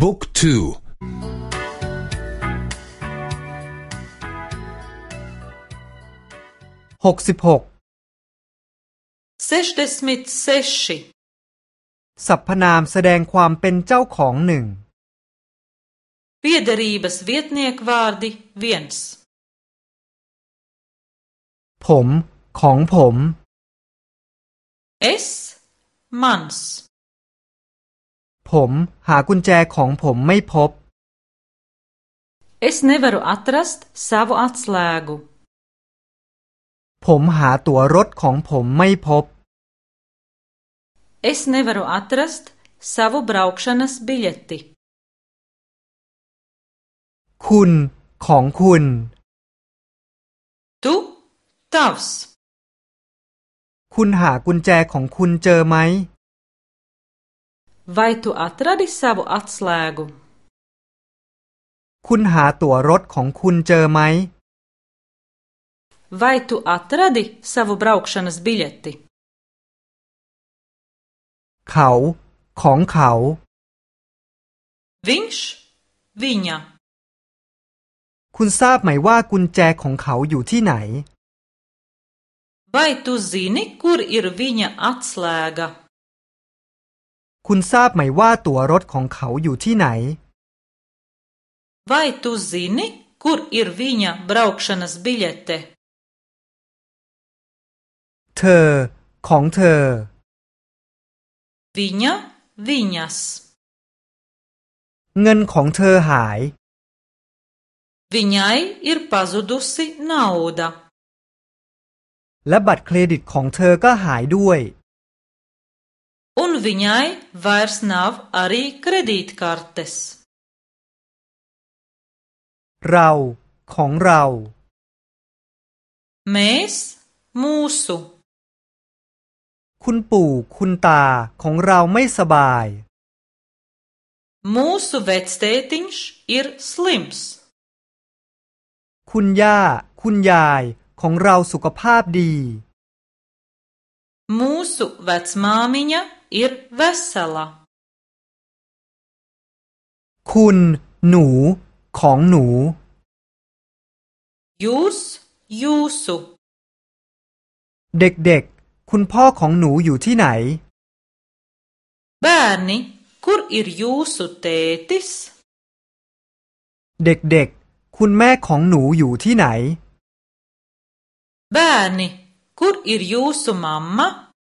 บุ๊กทูหกสิบหกเซชเดสมิทเซชิสรรพนามแสดงความเป็นเจ้าของหนึ่ง Piederības vietniekvārdi viens ผม ของผม es mans ผมหากุญแจของผมไม่พบ Es nevaru atrast savu atslēgu ผมหาตั๋วรถของผมไม่พบ Es nevaru atrast savu braukšanas biļeti คุณของคุณ Tu tavs คุณหากุญแจของคุณเจอไหม Vai tu atradi savu atslēgu คุณหาตั๋วรถของคุณเจอไหม Vai tu atradi savu braukšanas biļeti เขาของเขา Viņš viņa คุณทราบไหมว่ากุญแจของเขาอยู่ที่ไหน Vai tu zini, kur ir viņa atslēga? คุณทราบไหมว่าตั๋วรถของเขาอยู่ที่ไหน Vai tu zini, kur ir viņa braukšanas biļete? เธอ ของเธอ Viņa, viņas. เงินของเธอหาย Viņai ir pazudusi nauda. และบัตรเครดิตของเธอก็หายด้วย Un viņai vairs nav arī kredītkartes. เราของเรา Mēs, mūsu. คุณปู่คุณตาของเราไม่สบาย Mūsu vectētiņš ir slims. คุณย่า คุณยายของเราสุขภาพดี Mūsu vecmāmiņa ir vesela. คุณ หนู ของหนู Jūs, jūsu. เด็กๆ คุณพ่อของหนูอยู่ที่ไหน Bērni, kur ir jūsu tētis? เด็กๆ คุณแม่ของหนูอยู่ที่ไหน Bērni, kur ir jūsu mamma?